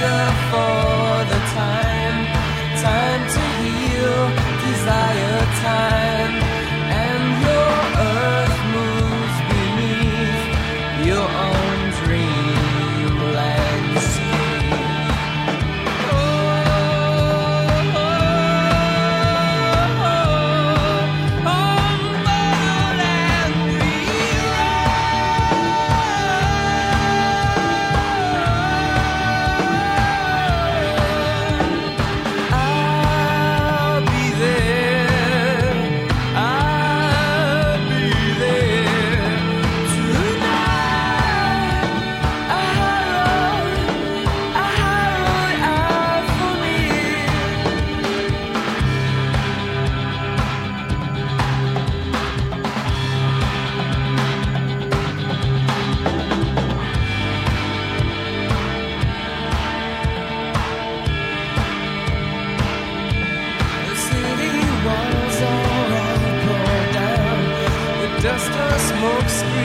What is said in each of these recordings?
wonderful. Smoke screen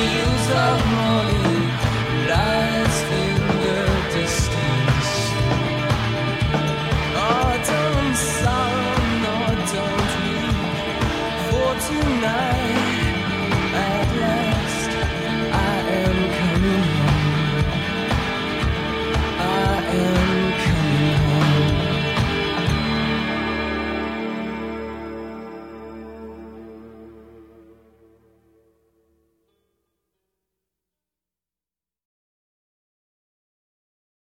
the use of